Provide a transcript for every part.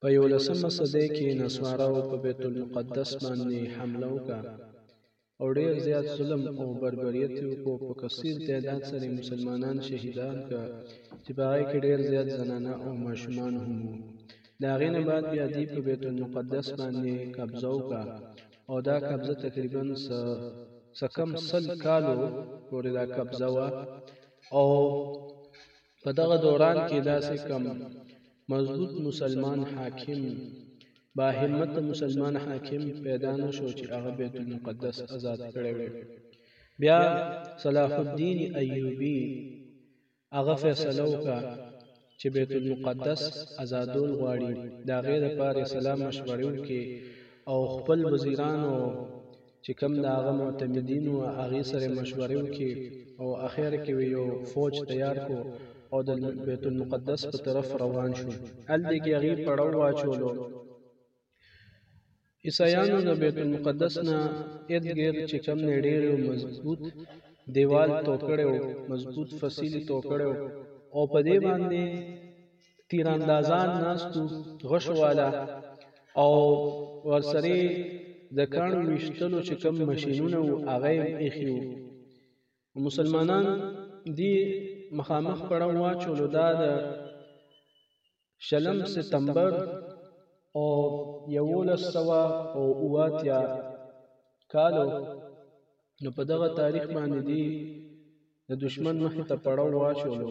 په یولسمه صدۍ کې نسوارو په بیت المقدس باندې حمله وکړه او ډیر زیات ظلم او بربریت یې وکړو په کثیر تعداد سره مسلمانان شهیدان کړه چې په هغې کې ډیر زیات زنانه او ماشومان هم وو د هغې نه بعد بیا دوی په بیت المقدس باندې قبضه وکړه او دا قبضه تقریبا څه کم سل کالو پورې دا قبضه وه او په دغه دوران کې داسې کم مضبوط مسلمان حاکم با همت مسلمان حاکم پیدا نه شو چې هغه بیت المقدس آزاد کړی وي بیا صلاح الدین ایوبی هغه فیصله وکړه چې بیت المقدس آزادول غواړي دا غیر لپاره سلام مشورې وکړي او خپل وزیرانو چې کوم د هغه معتمدین و هغی سره مشوره وکړي او اخر کې وی یو فوج تیار کو او د بیت المقدس په طرف روان شو هلته کې هغی پړاو واچولو عیسایانو د بیت المقدس نه ارد ګرد چې کم نه ډیر او مضبوط دیوال تو کړو مضبوط فصیل تو کړو او په دې باندې تیراندازان ناستو غشو والا او ورسره د کانو ویشتلو چې کوم ماشینونه وو هغه یې ایښي وو مسلمانان دی مخامخ پړاو واچولو دا د شلم ستمبر او یولس سوه او اووه اتیا کالو نو په دغه تاریخ باندې دی د دشمن مخې ته پړاو واچولو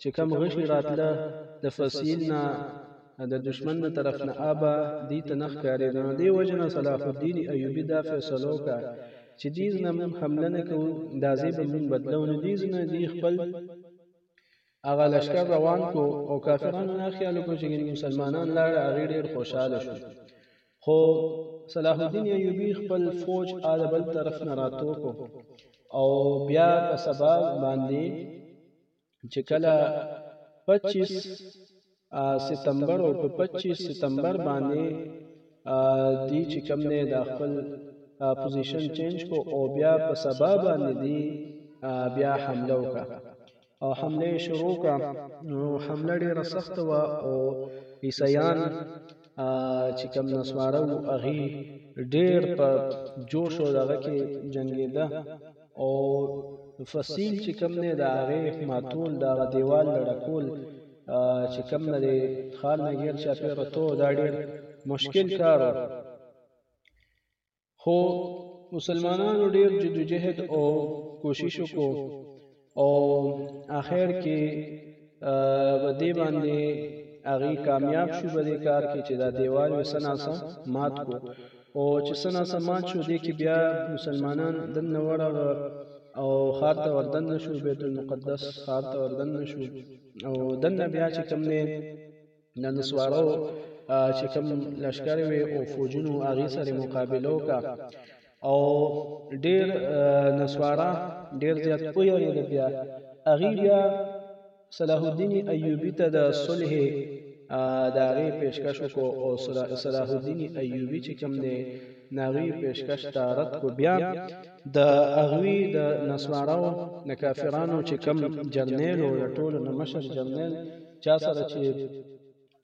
چې کوم غشي راتله د فسيل نه د دشمن د طرف نه ابه دی ته نه ښکارېده نو دې وجه نه صلاح الدين ايوبي دا فيصله وکړه چې دې ځنه مونږ حمله نه کوو دا ځای به مونږ بدلو نو دې ځنه دې خپل هغه لشکر روان کو او کافرانو نه خیال وکړو چې ګنې مسلمانان لاړ هغې ډېر خوشحاله شو خو صلاح الدین ایوبی خپل فوج آده بل طرف نه راتو کو او بیا په سبا باندې چې کله 25 ستمبر او په 25 ستمبر باندې دی چې کوم نه د خپل پوزیشن چینج کو او بیا په سبا باندې دی بیا حمله وکړه او حمله شروع کړه نو حمله ډیره سخت و او عیسایان چې کوم نسواره وو هغه ډیر په جوش او دغه کې جنگیده او فصیل چې کم دی د هغې ماتول د هغه دیوال لړکول چې کم نه دی ښار نه غیر چاپېره تو دا ډېر مشکل کار و خو مسلمانانو ډېر جدوجهد او کوشش وکړو او اخر کې په دې باندې هغه کامیاب شو په دې کار کې چې دا دیوال وسناسه مات کو خو چې څه ناڅه مات شو دې کې بیا مسلمانان دننه ورغه او ښار ته وردننه شو بیت المقدس ښار ته وردننه شو او دننه بیا چې کوم دی د نسوارو چې کوم لشکر وي او فوجونو هغې سره مقابله وکړه او ډیر نسوارا ډیر زیات ویریدل بیا هغې بیا صلاح الدین ایوبی ته د صلح د هغې پیشکش وکړو او صلاح الدین ایوبي چې کوم دی د هغوی پیشکش ته رد کړو بیا د هغوی د نسواراو د کافرانو چې کوم جرنیل و د ټولو نه مشر جرنیل چا سره چې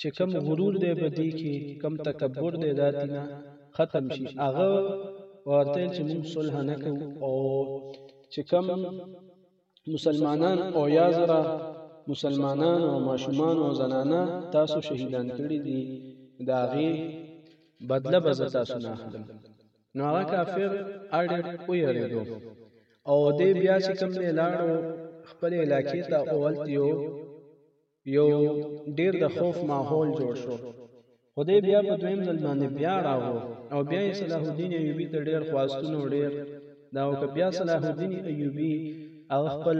چه کوم غرور دی به دی کی کوم تکبر دی دا تینا ختم شی هغه ورتل چه مونږ صلح نه کو او چه کوم مسلمانان او یا زرا مسلمانان او ماشومان او زنانه تاسو شهیدان کړی دی دا غي بدله به تاسو نه اخلم نو هغه کافر اړیر او یریدو او دی بیا چې کوم دی لاړو خپل علاقې ته اولتیو یو ډیر د خوف ماحول جوړ شو خو دی بیا په دویم ځل باندې بیا راغو او بیا یې صلاح الدین ایوبي ته ډیر خواستونه ډیر دا او که بیا صلاح الدین ایوبي او خپل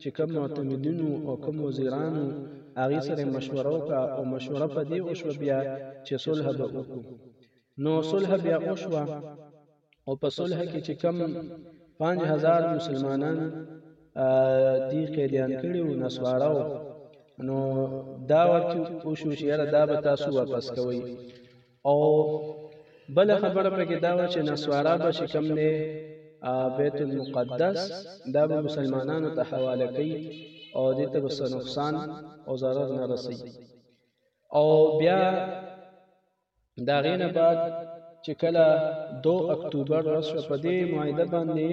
چې کوم معتمدینو او کوم وزیرانو هغه سره مشوره وکړه او مشوره په دې وشو بیا چې صلح به وکړو نو صلح بیا وشو او په صلح کې چې کم 5000 مسلمانان دی قیدیان کړي او نسواره نو دا ورته او شو چې یاره دا به تاسو واپس کوي او بل خبره پکې دا و چې نسواره به چې کم دی بیت المقدس دا به مسلمانانو ته حواله کوي او دې ته به نقصان او ضرر نه رسي او بیا دا غینه بعد چې کله 2 اکتوبر ورځ په دې معاهده باندې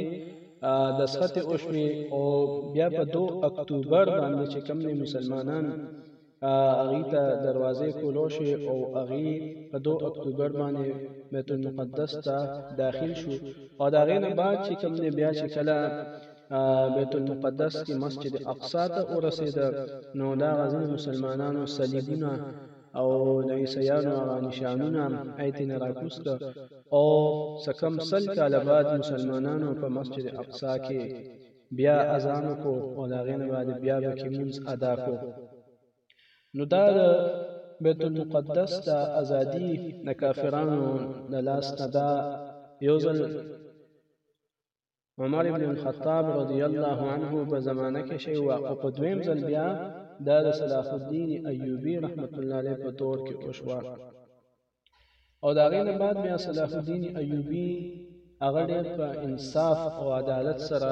د سخت اوشوي او بیا په 2 اکتوبر باندې چې کوم دي مسلمانان اغي ته دروازې کولو شي او اغي په 2 اکتوبر باندې بیت المقدس ته داخل شو او دا غینه بعد چې کوم دي بیا چې کله بیت المقدس کې مسجد اقصا ته ورسېده نو دا غزنه مسلمانانو صلیبونه او د عیسیانو هغه نشانونه ایتی نه راکوس که او څه کم سل کاله بعد مسلمانانو په مسجد اقصی کی بیا اذان وکړو او د هغې نه بعد بیا به کی مونځ ادا کړو نو دا د بیت المقدس د ازادی د کافرانو د لاس نه دا یو ځل عمر ابن الخطاب رضی الله عنه په زمانه کې شوی و او په دویم ځل بیا دا د صلاح الدین ایوبی رحمت الله علیه په دور کې وشوه او دا غینه بعد بیا صلاح الدین ایوبی هغه ډیر په انصاف او عدالت سره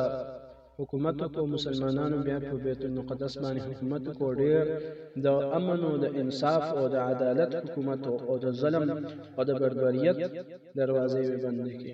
حکومت کو مسلمانانو بیا په بیت المقدس باندې حکومت کو ډیر د امن او د انصاف او د عدالت حکومت او د ظلم او د بربریت دروازې مې بندې کړې.